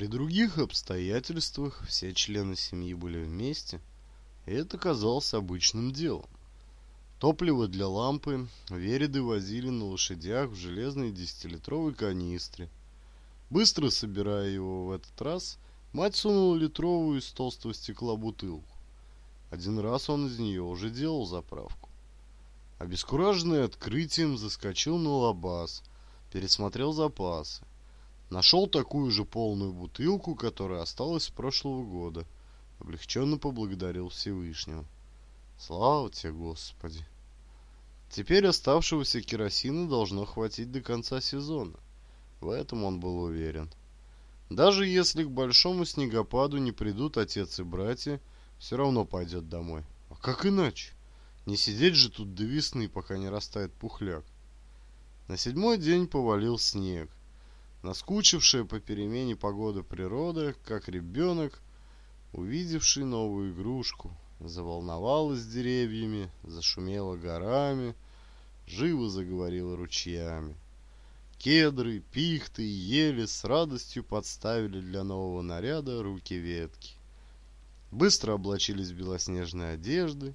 При других обстоятельствах все члены семьи были вместе, и это казалось обычным делом. Топливо для лампы вереды возили на лошадях в железной десятилитровой канистре. Быстро собирая его в этот раз, мать сунула литровую из толстого стекла бутылку. Один раз он из нее уже делал заправку. Обескураженный открытием заскочил на лабаз, пересмотрел запасы. Нашел такую же полную бутылку, которая осталась с прошлого года. Облегченно поблагодарил Всевышнего. Слава тебе, Господи! Теперь оставшегося керосина должно хватить до конца сезона. В этом он был уверен. Даже если к большому снегопаду не придут отец и братья, все равно пойдет домой. А как иначе? Не сидеть же тут до весны, пока не растает пухляк. На седьмой день повалил снег наскучившая по перемене погоды природа, как ребенок, увидевший новую игрушку, заволновалась деревьями, зашумела горами, живо заговорила ручьями. Кедры, пихты и ели с радостью подставили для нового наряда руки ветки. Быстро облачились в белоснежные одежды,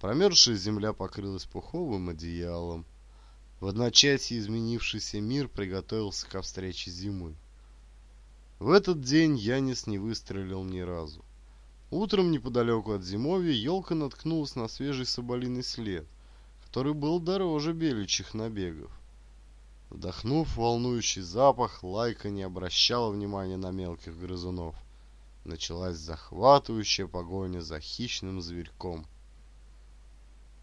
промерзшая земля покрылась пуховым одеялом, в одночасье изменившийся мир приготовился ко встрече зимы. В этот день Янис не выстрелил ни разу. Утром неподалеку от зимовья елка наткнулась на свежий соболиный след, который был дороже беличьих набегов. Вдохнув волнующий запах, Лайка не обращала внимания на мелких грызунов. Началась захватывающая погоня за хищным зверьком –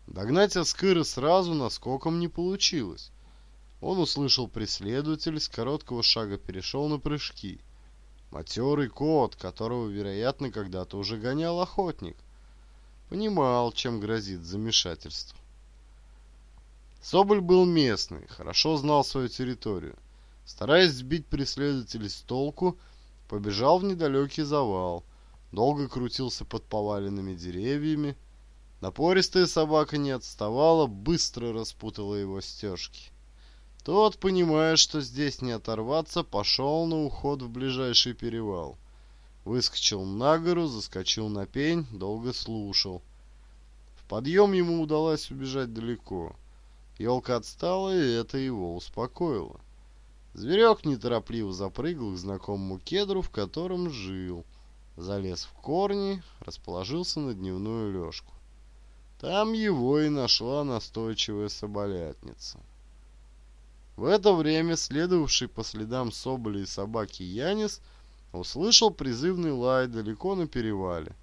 Догнать Аскыра сразу наскоком не получилось. Он услышал преследователь, с короткого шага перешел на прыжки. Матерый кот, которого, вероятно, когда-то уже гонял охотник. Понимал, чем грозит замешательство. Соболь был местный, хорошо знал свою территорию. Стараясь сбить преследователей с толку, побежал в недалекий завал, долго крутился под поваленными деревьями, Напористая собака не отставала, быстро распутала его стежки. Тот, понимая, что здесь не оторваться, пошел на уход в ближайший перевал. Выскочил на гору, заскочил на пень, долго слушал. В подъем ему удалось убежать далеко. Елка отстала, и это его успокоило. Зверек неторопливо запрыгал к знакомому кедру, в котором жил. Залез в корни, расположился на дневную лёжку. Там его и нашла настойчивая соболятница. В это время следовавший по следам соболи и собаки Янис услышал призывный лай далеко на перевале.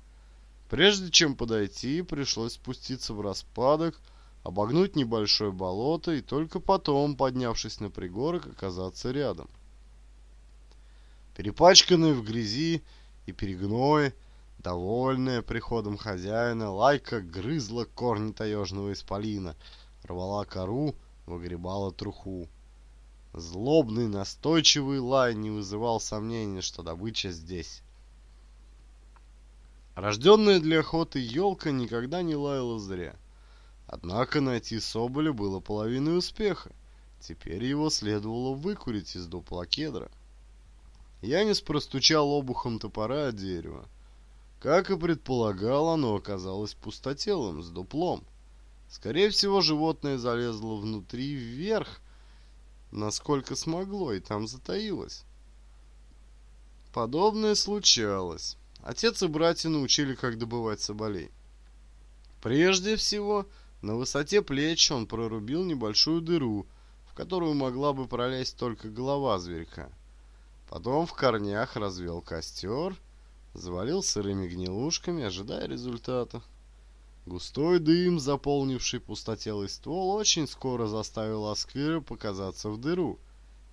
Прежде чем подойти, пришлось спуститься в распадок, обогнуть небольшое болото и только потом, поднявшись на пригорок, оказаться рядом. Перепачканный в грязи и перегное, довольная приходом хозяина, лайка грызла корни таежного исполина, рвала кору, выгребала труху. Злобный, настойчивый лай не вызывал сомнений, что добыча здесь. Рожденная для охоты елка никогда не лаяла зря. Однако найти Соболя было половиной успеха. Теперь его следовало выкурить из дупла кедра. Янис простучал обухом топора о дерево. Как и предполагал, оно оказалось пустотелым, с дуплом. Скорее всего, животное залезло внутри вверх, насколько смогло, и там затаилось. Подобное случалось. Отец и братья научили, как добывать соболей. Прежде всего, на высоте плеч он прорубил небольшую дыру, в которую могла бы пролезть только голова зверька. Потом в корнях развел костер — завалил сырыми гнилушками, ожидая результата. Густой дым, заполнивший пустотелый ствол, очень скоро заставил Асквира показаться в дыру,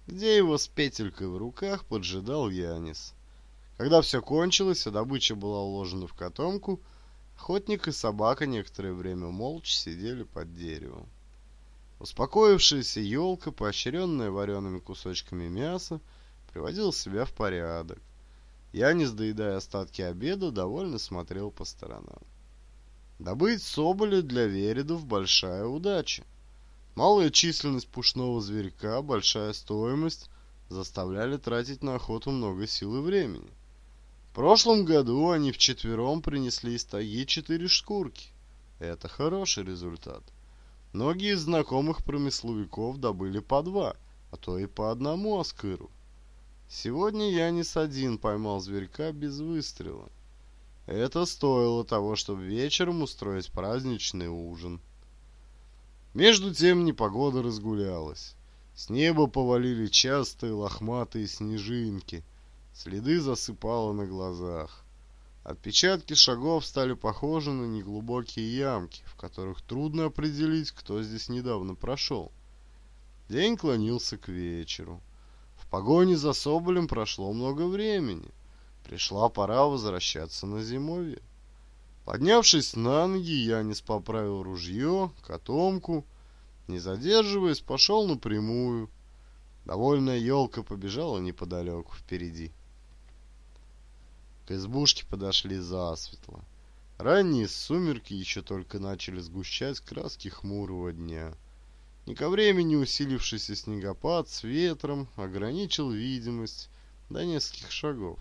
где его с петелькой в руках поджидал Янис. Когда все кончилось, а добыча была уложена в котомку, охотник и собака некоторое время молча сидели под деревом. Успокоившаяся елка, поощренная вареными кусочками мяса, приводила себя в порядок. Я, не сдоедая остатки обеда, довольно смотрел по сторонам. Добыть соболю для вередов большая удача. Малая численность пушного зверька, большая стоимость заставляли тратить на охоту много сил и времени. В прошлом году они вчетвером принесли из таги четыре шкурки. Это хороший результат. Многие из знакомых промысловиков добыли по два, а то и по одному аскыру. Сегодня Янис один поймал зверька без выстрела. Это стоило того, чтобы вечером устроить праздничный ужин. Между тем непогода разгулялась. С неба повалили частые лохматые снежинки. Следы засыпало на глазах. Отпечатки шагов стали похожи на неглубокие ямки, в которых трудно определить, кто здесь недавно прошел. День клонился к вечеру погоне за Соболем прошло много времени. Пришла пора возвращаться на зимовье. Поднявшись на ноги, Янис поправил ружье, котомку. Не задерживаясь, пошел напрямую. Довольная елка побежала неподалеку впереди. К избушке подошли засветло. Ранние сумерки еще только начали сгущать краски хмурого дня. Не ко времени усилившийся снегопад с ветром ограничил видимость до нескольких шагов.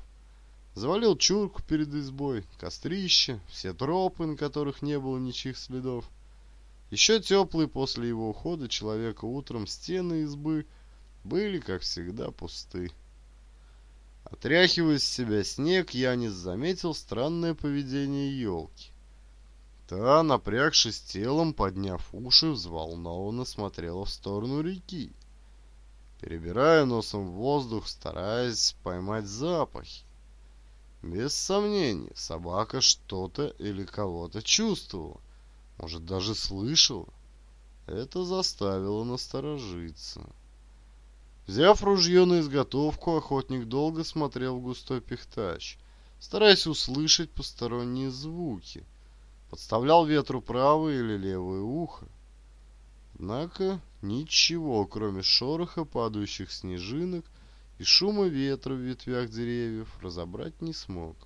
Завалил чурку перед избой, кострище, все тропы, на которых не было ничьих следов. Еще теплые после его ухода человека утром стены избы были, как всегда, пусты. Отряхивая с себя снег, Янис заметил странное поведение елки. Та, напрягшись телом, подняв уши, взволнованно смотрела в сторону реки, перебирая носом воздух, стараясь поймать запахи. Без сомнений, собака что-то или кого-то чувствовала, может, даже слышала. Это заставило насторожиться. Взяв ружье на изготовку, охотник долго смотрел в густой пихтач, стараясь услышать посторонние звуки — Подставлял ветру правое или левое ухо. Однако ничего, кроме шороха падающих снежинок и шума ветра в ветвях деревьев, разобрать не смог.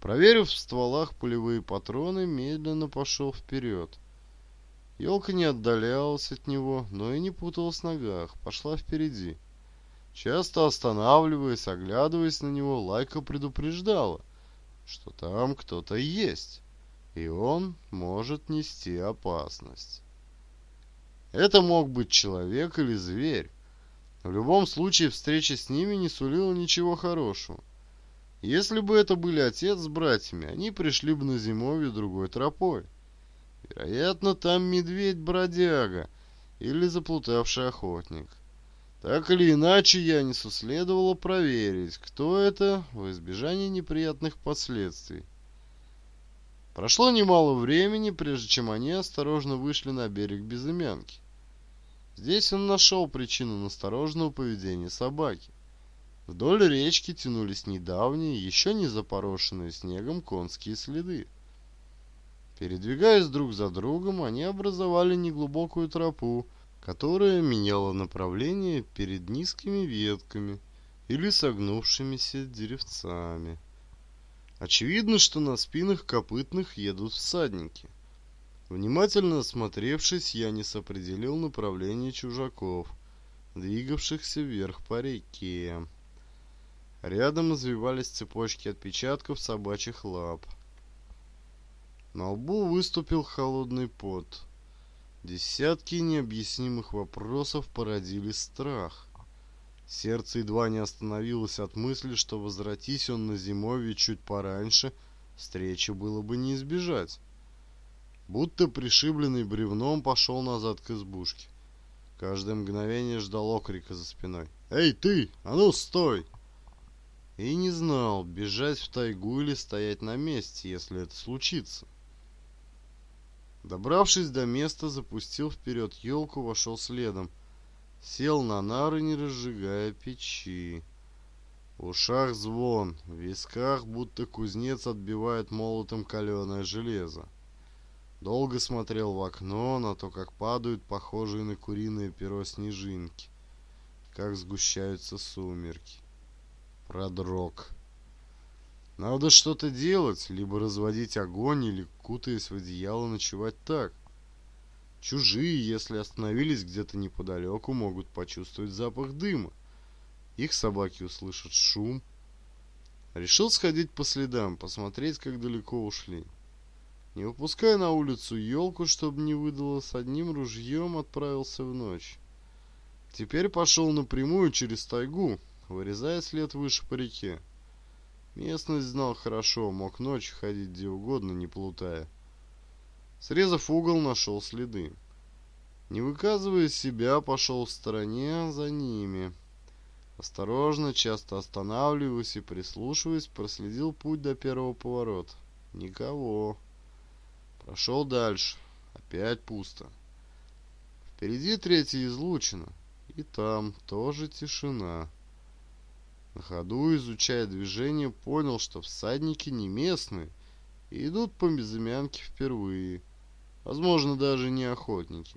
Проверив в стволах пулевые патроны, медленно пошел вперед. Елка не отдалялась от него, но и не путалась в ногах, пошла впереди. Часто останавливаясь, оглядываясь на него, Лайка предупреждала, что там кто-то есть и он может нести опасность. Это мог быть человек или зверь. В любом случае встреча с ними не сулила ничего хорошего. Если бы это были отец с братьями, они пришли бы на зимовье другой тропой. Вероятно, там медведь-бродяга или заплутавший охотник. Так или иначе, Янису следовало проверить, кто это, в избежании неприятных последствий. Прошло немало времени, прежде чем они осторожно вышли на берег Безымянки. Здесь он нашел причину настороженного поведения собаки. Вдоль речки тянулись недавние, еще не запорошенные снегом конские следы. Передвигаясь друг за другом, они образовали неглубокую тропу, которая меняла направление перед низкими ветками или согнувшимися деревцами. Очевидно, что на спинах копытных едут всадники. Внимательно осмотревшись, я не сопределил направление чужаков, двигавшихся вверх по реке. Рядом извивались цепочки отпечатков собачьих лап. На лбу выступил холодный пот. Десятки необъяснимых вопросов породили страх. Сердце едва не остановилось от мысли, что возвратись он на зимовье чуть пораньше, встречи было бы не избежать. Будто пришибленный бревном пошел назад к избушке. Каждое мгновение ждал окрика за спиной. «Эй, ты! А ну, стой!» И не знал, бежать в тайгу или стоять на месте, если это случится. Добравшись до места, запустил вперед елку, вошел следом – Сел на нары, не разжигая печи. В ушах звон, в висках будто кузнец отбивает молотом каленое железо. Долго смотрел в окно на то, как падают похожие на куриное перо снежинки, как сгущаются сумерки. Продрог. Надо что-то делать, либо разводить огонь, или, кутаясь в одеяло, ночевать так. Чужие, если остановились где-то неподалеку, могут почувствовать запах дыма. Их собаки услышат шум. Решил сходить по следам, посмотреть, как далеко ушли. Не выпуская на улицу елку, чтобы не выдало, с одним ружьем отправился в ночь. Теперь пошел напрямую через тайгу, вырезая след выше по реке. Местность знал хорошо, мог ночью ходить где угодно, не плутая. Срезав угол, нашел следы. Не выказывая себя, пошел в стороне за ними. Осторожно, часто останавливаясь и прислушиваясь, проследил путь до первого поворота. Никого. Прошел дальше. Опять пусто. Впереди третья излучина. И там тоже тишина. На ходу, изучая движение, понял, что всадники не местные и идут по безымянке впервые возможно, даже не охотники.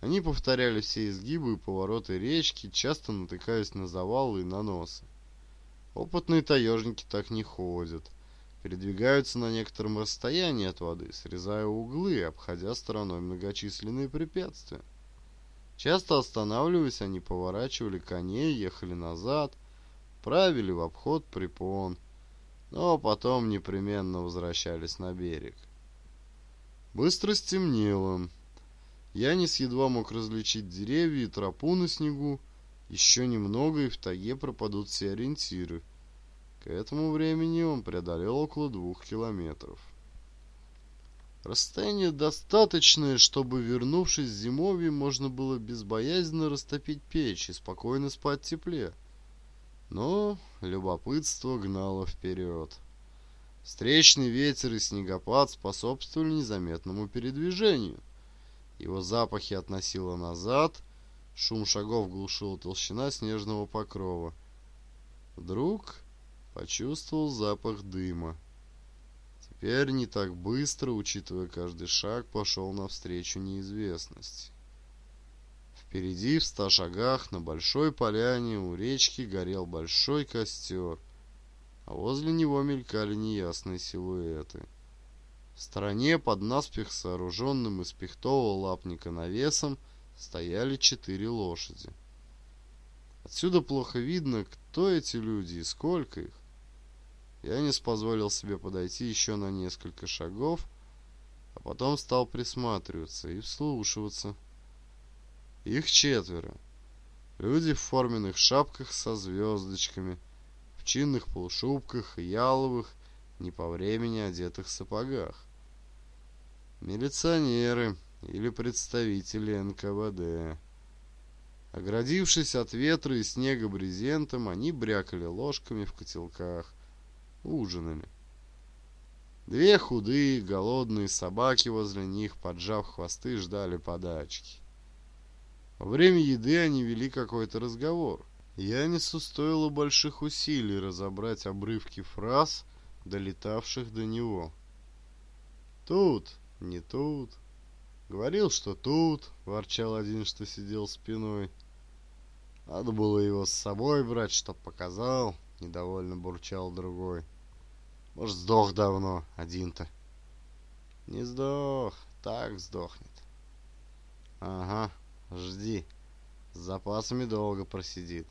Они повторяли все изгибы и повороты речки, часто натыкаясь на завалы и на носы. Опытные таежники так не ходят. Передвигаются на некотором расстоянии от воды, срезая углы и обходя стороной многочисленные препятствия. Часто останавливаясь, они поворачивали коней, ехали назад, правили в обход препон, но потом непременно возвращались на берег. Быстро стемнело. Янис едва мог различить деревья и тропу на снегу. Еще немного, и в таге пропадут все ориентиры. К этому времени он преодолел около двух километров. Расстояние достаточное, чтобы, вернувшись зимовье, можно было безбоязненно растопить печь и спокойно спать в тепле. Но любопытство гнало вперед. Встречный ветер и снегопад способствовали незаметному передвижению. Его запахи относило назад, шум шагов глушила толщина снежного покрова. Вдруг почувствовал запах дыма. Теперь не так быстро, учитывая каждый шаг, пошел навстречу неизвестности. Впереди, в ста шагах, на большой поляне у речки горел большой костер — а возле него мелькали неясные силуэты. В стороне под наспех сооруженным из пихтового лапника навесом стояли четыре лошади. Отсюда плохо видно, кто эти люди и сколько их. Я не позволил себе подойти еще на несколько шагов, а потом стал присматриваться и вслушиваться. Их четверо. Люди в форменных шапках со звездочками – в чинных полушубках и яловых, не по времени одетых сапогах. Милиционеры или представители НКВД. Оградившись от ветра и снега брезентом, они брякали ложками в котелках, ужинами. Две худые, голодные собаки возле них, поджав хвосты, ждали подачки. Во время еды они вели какой-то разговор. Янису стоило больших усилий разобрать обрывки фраз, долетавших до него. «Тут, не тут. Говорил, что тут», — ворчал один, что сидел спиной. «Надо было его с собой брать, чтоб показал», — недовольно бурчал другой. «Может, сдох давно один-то». «Не сдох, так сдохнет». «Ага, жди. С запасами долго просидит.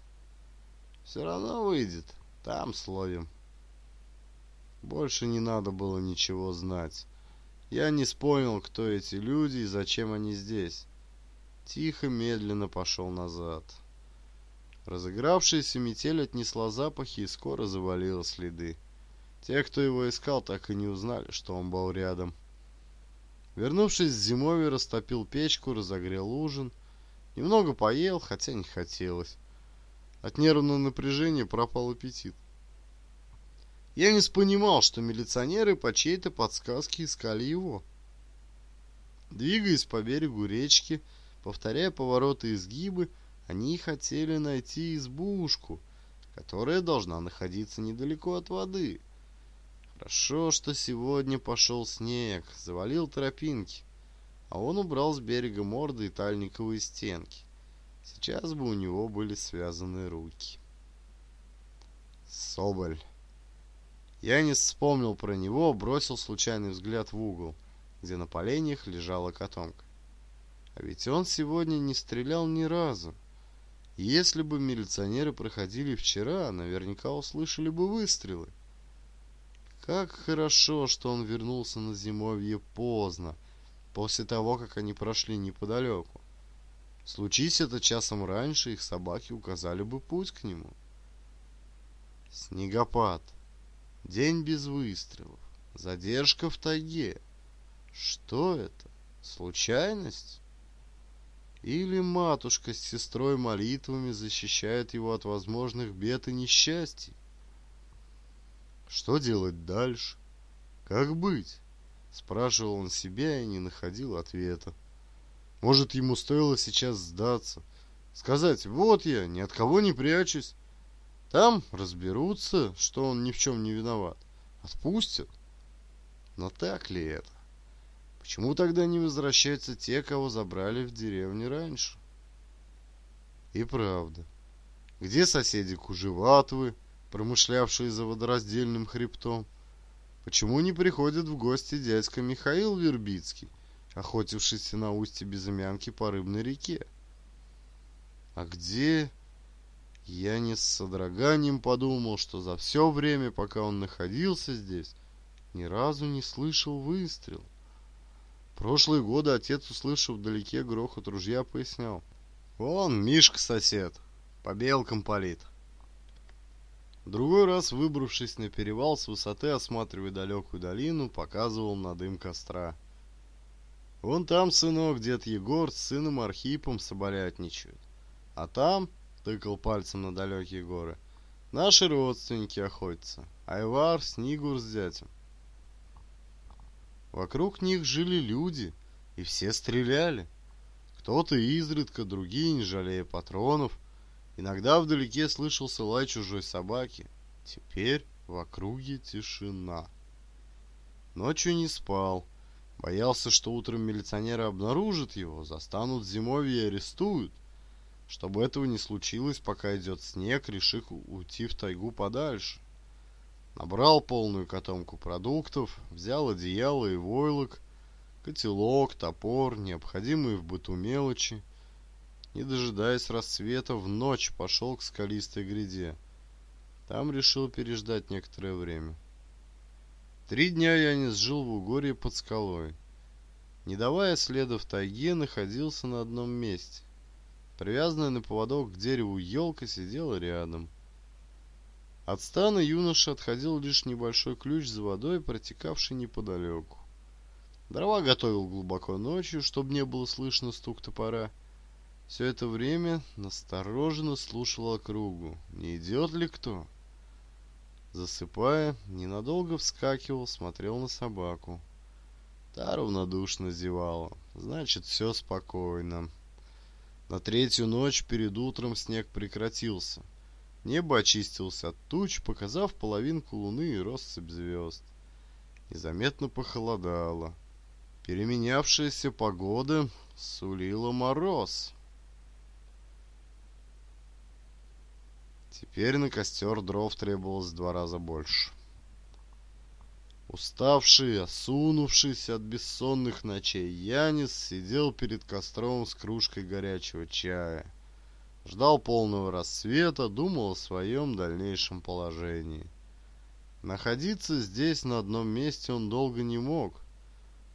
Все равно выйдет. Там словим. Больше не надо было ничего знать. Я не вспомнил, кто эти люди и зачем они здесь. Тихо, медленно пошел назад. Разыгравшаяся метель отнесла запахи и скоро завалила следы. Те, кто его искал, так и не узнали, что он был рядом. Вернувшись с зимовья, растопил печку, разогрел ужин. Немного поел, хотя не хотелось. От нервного напряжения пропал аппетит. Я не понимал, что милиционеры по чьей-то подсказке искали его. Двигаясь по берегу речки, повторяя повороты и изгибы, они хотели найти избушку, которая должна находиться недалеко от воды. Хорошо, что сегодня пошел снег, завалил тропинки, а он убрал с берега морды и тальниковые стенки. Сейчас бы у него были связаны руки. Соболь. Я не вспомнил про него, бросил случайный взгляд в угол, где на поленьях лежала котомка. А ведь он сегодня не стрелял ни разу. Если бы милиционеры проходили вчера, наверняка услышали бы выстрелы. Как хорошо, что он вернулся на зимовье поздно, после того, как они прошли неподалеку. Случись это часом раньше, их собаки указали бы путь к нему. Снегопад. День без выстрелов. Задержка в тайге. Что это? Случайность? Или матушка с сестрой молитвами защищает его от возможных бед и несчастий? Что делать дальше? Как быть? Спрашивал он себя и не находил ответа. Может, ему стоило сейчас сдаться. Сказать «Вот я, ни от кого не прячусь». Там разберутся, что он ни в чем не виноват. Отпустят. Но так ли это? Почему тогда не возвращаются те, кого забрали в деревне раньше? И правда. Где соседи Кужеватвы, промышлявшие за водораздельным хребтом? Почему не приходит в гости дядька Михаил Вербицкий, охотившийся на устье Безымянки по рыбной реке. А где... Я не с содроганием подумал, что за все время, пока он находился здесь, ни разу не слышал выстрел. Прошлые годы отец, услышав вдалеке грохот ружья, пояснял. «Вон, Мишка сосед, по белкам палит». Другой раз, выбравшись на перевал, с высоты, осматривая далекую долину, показывал на дым костра. Вон там, сынок, дед Егор с сыном Архипом соболятничают. А там, — тыкал пальцем на далекие горы, — наши родственники охотятся. Айвар, Снигур с зятем. Вокруг них жили люди, и все стреляли. Кто-то изредка, другие, не жалея патронов. Иногда вдалеке слышался лай чужой собаки. Теперь в округе тишина. Ночью не спал. Боялся, что утром милиционеры обнаружат его, застанут зимовье и арестуют. Чтобы этого не случилось, пока идет снег, решил уйти в тайгу подальше. Набрал полную котомку продуктов, взял одеяло и войлок, котелок, топор, необходимые в быту мелочи. Не дожидаясь рассвета, в ночь пошел к скалистой гряде. Там решил переждать некоторое время. Три дня я не сжил в Угорье под скалой. Не давая следа в тайге, находился на одном месте. Привязанная на поводок к дереву елка сидела рядом. От стана юноша отходил лишь небольшой ключ за водой, протекавший неподалеку. Дрова готовил глубоко ночью, чтобы не было слышно стук топора. Все это время настороженно слушал округу, не идет ли кто. Засыпая, ненадолго вскакивал, смотрел на собаку. Та равнодушно зевала. Значит, все спокойно. На третью ночь перед утром снег прекратился. Небо очистилось от туч, показав половинку луны и россыпь звезд. Незаметно похолодало. Переменявшаяся погода сулила мороз. Теперь на костер дров требовалось в два раза больше. Уставший, осунувшийся от бессонных ночей, Янис сидел перед костром с кружкой горячего чая. Ждал полного рассвета, думал о своем дальнейшем положении. Находиться здесь на одном месте он долго не мог.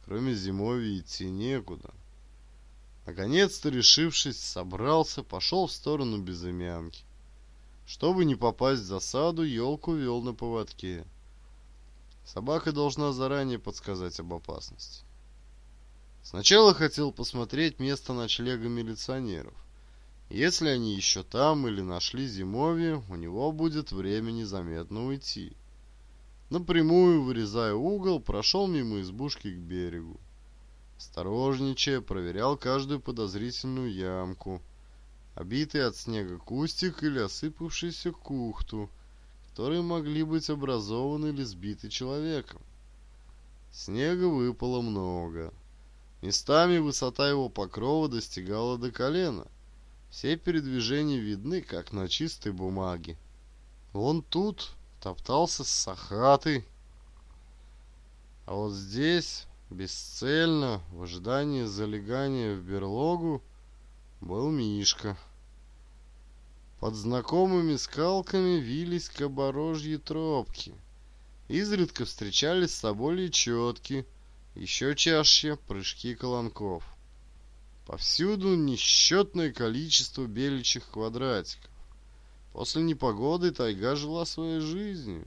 Кроме зимовья идти некуда. Наконец-то, решившись, собрался, пошел в сторону безымянки. Чтобы не попасть в засаду, елку вел на поводке. Собака должна заранее подсказать об опасности. Сначала хотел посмотреть место ночлега милиционеров. Если они еще там или нашли зимовье, у него будет время незаметно уйти. Напрямую, вырезая угол, прошел мимо избушки к берегу. Осторожничая, проверял каждую подозрительную ямку – обитый от снега кустик или осыпавшуюся кухту, которые могли быть образованы или сбиты человеком. Снега выпало много. Местами высота его покрова достигала до колена. Все передвижения видны, как на чистой бумаге. Вон тут топтался с сахаты. А вот здесь, бесцельно, в ожидании залегания в берлогу, был Мишка. Под знакомыми скалками вились кабарожьи тропки. Изредка встречались с собой четки, еще чаще прыжки колонков. Повсюду несчетное количество беличьих квадратиков. После непогоды тайга жила своей жизнью.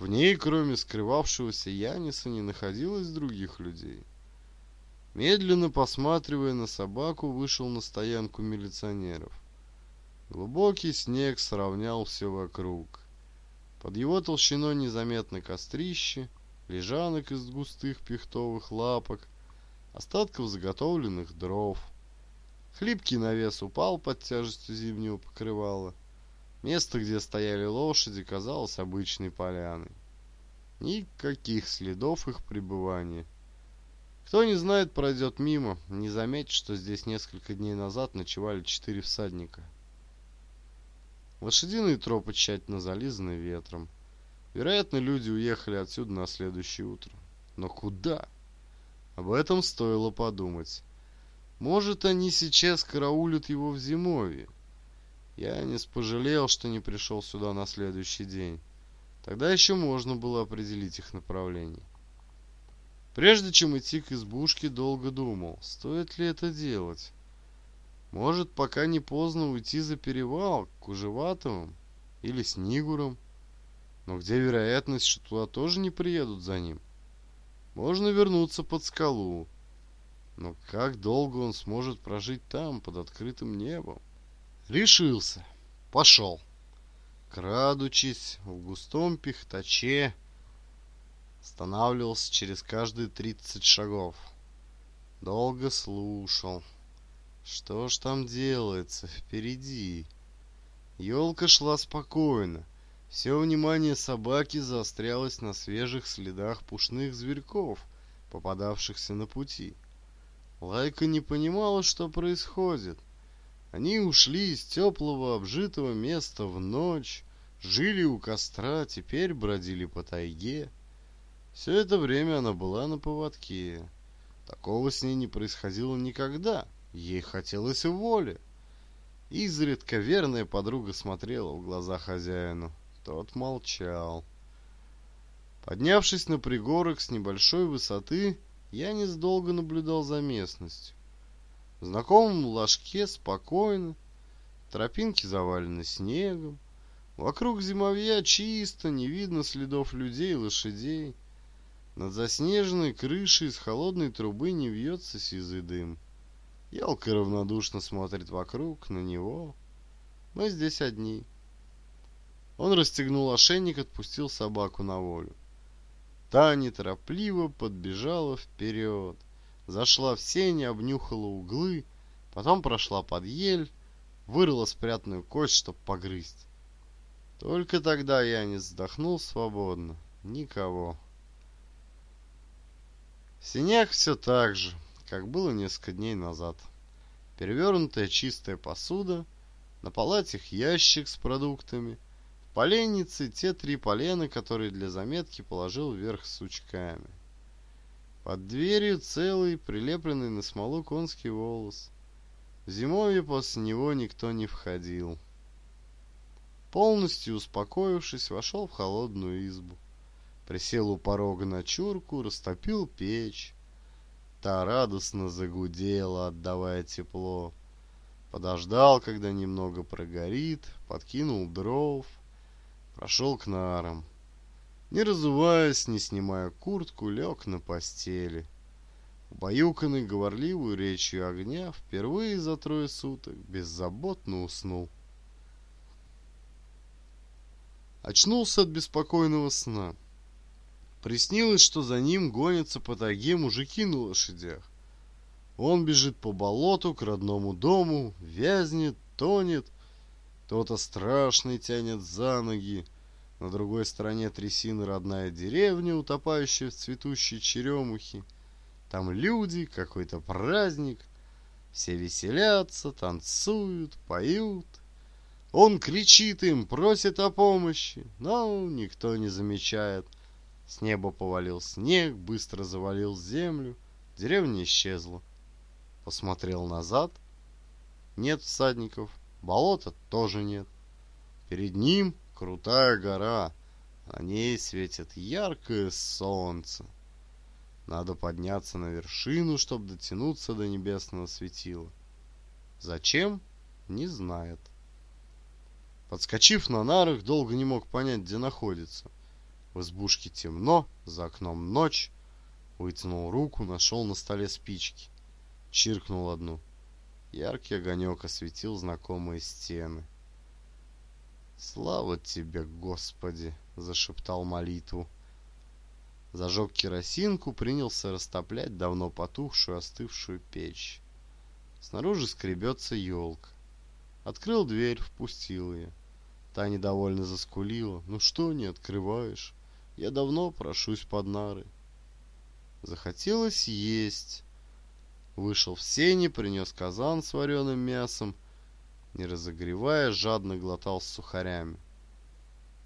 В ней, кроме скрывавшегося Яниса, не находилось других людей. Медленно посматривая на собаку, вышел на стоянку милиционеров. Глубокий снег сравнял все вокруг. Под его толщиной незаметно кострище, лежанок из густых пихтовых лапок, остатков заготовленных дров. Хлипкий навес упал под тяжестью зимнего покрывала. Место, где стояли лошади, казалось обычной поляной. Никаких следов их пребывания. Кто не знает, пройдет мимо, не заметит, что здесь несколько дней назад ночевали четыре всадника. Лошадиные тропы тщательно зализаны ветром. Вероятно, люди уехали отсюда на следующее утро. Но куда? Об этом стоило подумать. Может, они сейчас караулят его в зимовье. Я не пожалел, что не пришел сюда на следующий день. Тогда еще можно было определить их направление. Прежде чем идти к избушке, долго думал, стоит ли это делать. Может, пока не поздно уйти за перевал к Кужеватовым или Снигурам. Но где вероятность, что туда тоже не приедут за ним? Можно вернуться под скалу. Но как долго он сможет прожить там, под открытым небом? Решился. Пошел. Крадучись в густом пихтаче, останавливался через каждые тридцать шагов. Долго слушал. Что ж там делается впереди? Елка шла спокойно. Все внимание собаки заострялось на свежих следах пушных зверьков, попадавшихся на пути. Лайка не понимала, что происходит. Они ушли из теплого обжитого места в ночь, жили у костра, теперь бродили по тайге. Все это время она была на поводке. Такого с ней не происходило никогда. Ей хотелось воли. Изредка верная подруга смотрела в глаза хозяину. Тот молчал. Поднявшись на пригорок с небольшой высоты, я несдолго наблюдал за местностью. В знакомом ложке спокойно, тропинки завалены снегом, вокруг зимовья чисто, не видно следов людей и лошадей. Над заснеженной крышей из холодной трубы не вьется сизый дым. Елка равнодушно смотрит вокруг, на него. Мы здесь одни. Он расстегнул ошейник, отпустил собаку на волю. Та неторопливо подбежала вперед. Зашла в сень, обнюхала углы, потом прошла под ель, вырыла спрятанную кость, чтоб погрызть. Только тогда я не вздохнул свободно. Никого. В синях все так же как было несколько дней назад. Перевернутая чистая посуда, на палатях ящик с продуктами, в поленнице те три полена, которые для заметки положил вверх сучками. Под дверью целый, прилепленный на смолу конский волос. Зимовье после него никто не входил. Полностью успокоившись, вошел в холодную избу. Присел у порога на чурку, растопил печь. Та радостно загудела, отдавая тепло. Подождал, когда немного прогорит, подкинул дров, прошел к нарам. Не разуваясь, не снимая куртку, лег на постели. Убаюканный говорливую речью огня, впервые за трое суток беззаботно уснул. Очнулся от беспокойного сна. Приснилось, что за ним гонятся по тайге мужики на лошадях. Он бежит по болоту к родному дому, вязнет, тонет. Кто-то страшный тянет за ноги. На другой стороне трясины родная деревня, утопающая в цветущей черемухе. Там люди, какой-то праздник. Все веселятся, танцуют, поют. Он кричит им, просит о помощи, но никто не замечает – с неба повалил снег, быстро завалил землю. Деревня исчезла. Посмотрел назад. Нет всадников. Болота тоже нет. Перед ним крутая гора. На ней светит яркое солнце. Надо подняться на вершину, чтобы дотянуться до небесного светила. Зачем? Не знает. Подскочив на нарах, долго не мог понять, где находится. В избушке темно, за окном ночь. Вытянул руку, нашел на столе спички. Чиркнул одну. Яркий огонек осветил знакомые стены. «Слава тебе, Господи!» — зашептал молитву. Зажег керосинку, принялся растоплять давно потухшую остывшую печь. Снаружи скребется елка. Открыл дверь, впустил ее. Та недовольно заскулила. «Ну что не открываешь?» Я давно прошусь под нары. Захотелось есть. Вышел в сени, принес казан с вареным мясом. Не разогревая, жадно глотал с сухарями.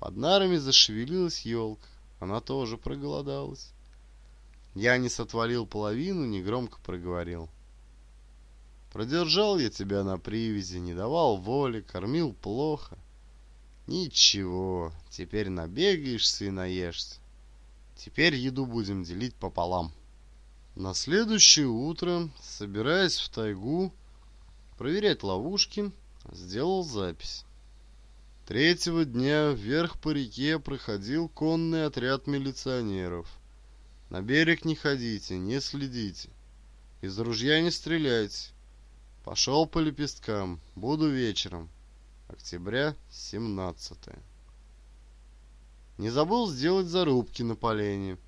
Под нарами зашевелилась елка. Она тоже проголодалась. Я не сотворил половину, негромко проговорил. Продержал я тебя на привязи, не давал воли, кормил плохо. Ничего, теперь набегаешься и наешься. Теперь еду будем делить пополам. На следующее утро, собираясь в тайгу, проверять ловушки, сделал запись. Третьего дня вверх по реке проходил конный отряд милиционеров. На берег не ходите, не следите. Из ружья не стреляйте. Пошел по лепесткам, буду вечером октября 17 Не забыл сделать зарубки на полене.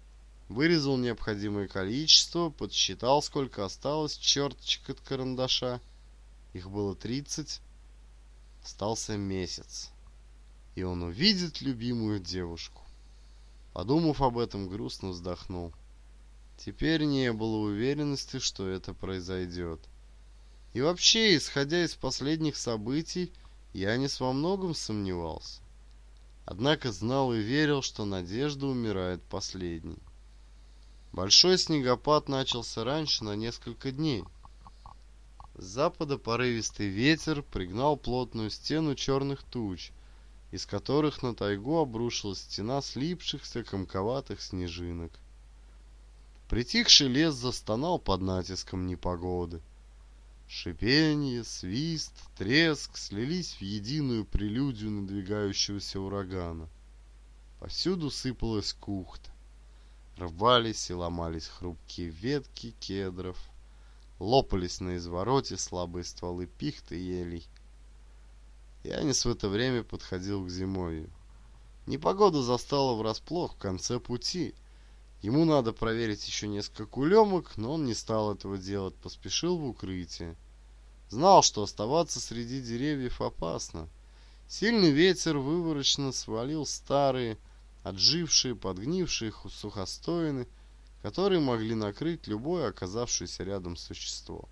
Вырезал необходимое количество, подсчитал, сколько осталось черточек от карандаша. Их было 30. Остался месяц. И он увидит любимую девушку. Подумав об этом, грустно вздохнул. Теперь не было уверенности, что это произойдет. И вообще, исходя из последних событий, Янис во многом сомневался. Однако знал и верил, что надежда умирает последней. Большой снегопад начался раньше на несколько дней. С запада порывистый ветер пригнал плотную стену черных туч, из которых на тайгу обрушилась стена слипшихся комковатых снежинок. Притихший лес застонал под натиском непогоды. Шипение, свист, треск слились в единую прелюдию надвигающегося урагана. Повсюду сыпалась кухта. Рвались и ломались хрупкие ветки кедров. Лопались на извороте слабые стволы пихты и елей. Янис в это время подходил к зимовью. Непогода застала врасплох в конце пути — Ему надо проверить еще несколько кулемок, но он не стал этого делать, поспешил в укрытие. Знал, что оставаться среди деревьев опасно. Сильный ветер выворочно свалил старые, отжившие, подгнившие сухостоины, которые могли накрыть любое оказавшееся рядом существо.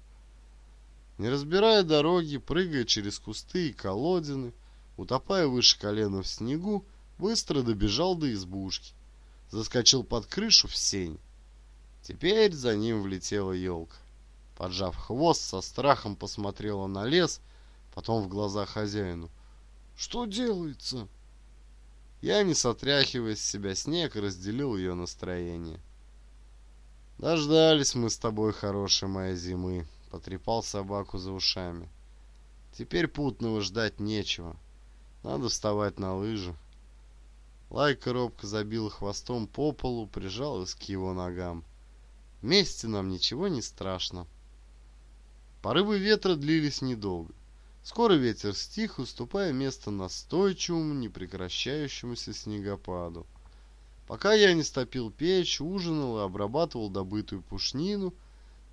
Не разбирая дороги, прыгая через кусты и колодины, утопая выше колена в снегу, быстро добежал до избушки заскочил под крышу в сень. Теперь за ним влетела елка. Поджав хвост, со страхом посмотрела на лес, потом в глаза хозяину. «Что делается?» Я, не сотряхивая с себя снег, разделил ее настроение. «Дождались мы с тобой, хорошей моей зимы», — потрепал собаку за ушами. «Теперь путного ждать нечего. Надо вставать на лыжи, Лайка робко забила хвостом по полу, прижалась к его ногам. Вместе нам ничего не страшно. Порывы ветра длились недолго. Скоро ветер стих, уступая место настойчивому, непрекращающемуся снегопаду. Пока я не стопил печь, ужинал и обрабатывал добытую пушнину,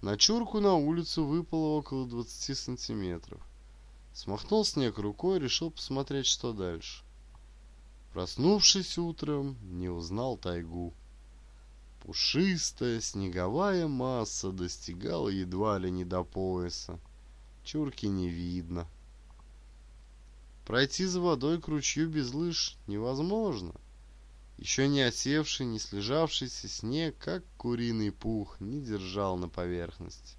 на чурку на улицу выпало около 20 сантиметров. Смахнул снег рукой, решил посмотреть, что дальше. Проснувшись утром, не узнал тайгу. Пушистая снеговая масса достигала едва ли не до пояса. Чурки не видно. Пройти за водой к ручью без лыж невозможно. Еще не осевший, не слежавшийся снег, как куриный пух, не держал на поверхности.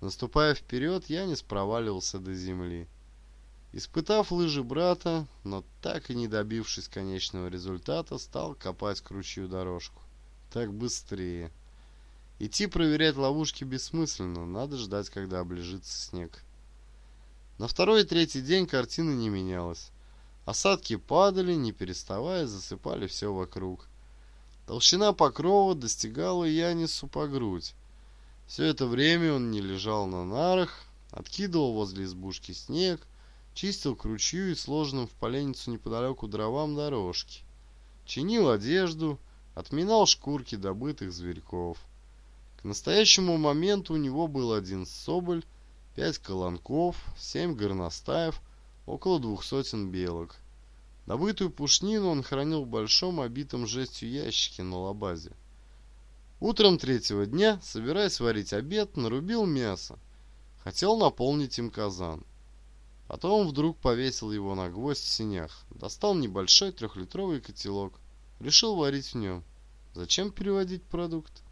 Наступая вперед, я не спроваливался до земли. Испытав лыжи брата, но так и не добившись конечного результата, стал копать кручью дорожку. Так быстрее. Идти проверять ловушки бессмысленно, надо ждать, когда облежится снег. На второй и третий день картина не менялась. Осадки падали, не переставая, засыпали все вокруг. Толщина покрова достигала Янису по грудь. Все это время он не лежал на нарах, откидывал возле избушки снег, чистил к ручью и сложенным в поленницу неподалеку дровам дорожки, чинил одежду, отминал шкурки добытых зверьков. К настоящему моменту у него был один соболь, пять колонков, семь горностаев, около двух сотен белок. Добытую пушнину он хранил в большом обитом жестью ящике на лабазе. Утром третьего дня, собираясь варить обед, нарубил мясо. Хотел наполнить им казан. Потом вдруг повесил его на гвоздь в синях, достал небольшой трехлитровый котелок, решил варить в нем. Зачем переводить продукт?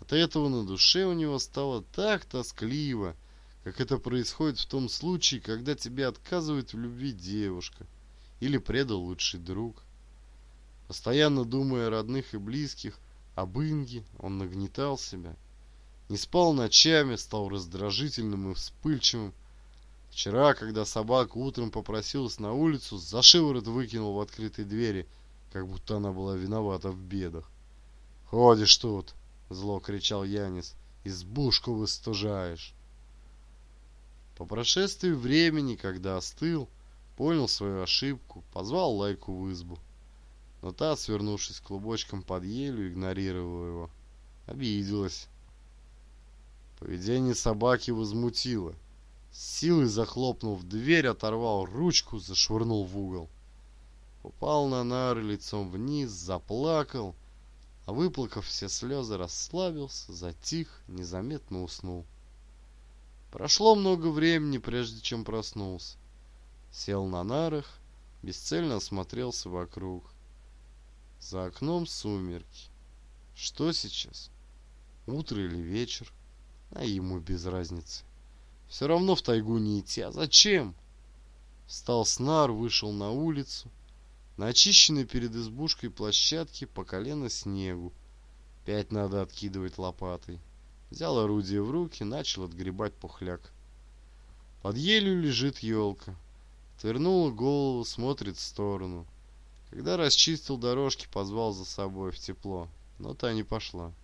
От этого на душе у него стало так тоскливо, как это происходит в том случае, когда тебе отказывает в любви девушка или предал лучший друг. Постоянно думая о родных и близких, об Инге, он нагнетал себя. Не спал ночами, стал раздражительным и вспыльчивым, Вчера, когда собака утром попросилась на улицу, за шиворот выкинул в открытые двери, как будто она была виновата в бедах. «Ходишь тут!» — зло кричал Янис. «Избушку выстужаешь!» По прошествии времени, когда остыл, понял свою ошибку, позвал Лайку в избу. Но та, свернувшись клубочком под елью, игнорировала его. Обиделась. Поведение собаки возмутило силой захлопнув дверь, оторвал ручку, зашвырнул в угол. Упал на нары лицом вниз, заплакал, а выплакав все слезы, расслабился, затих, незаметно уснул. Прошло много времени, прежде чем проснулся. Сел на нарах, бесцельно осмотрелся вокруг. За окном сумерки. Что сейчас? Утро или вечер? А ему без разницы. Все равно в тайгу не идти. А зачем? Встал снар, вышел на улицу. На очищенной перед избушкой площадке по колено снегу. Пять надо откидывать лопатой. Взял орудие в руки, начал отгребать пухляк. Под елью лежит елка. Твернула голову, смотрит в сторону. Когда расчистил дорожки, позвал за собой в тепло. Но та не пошла.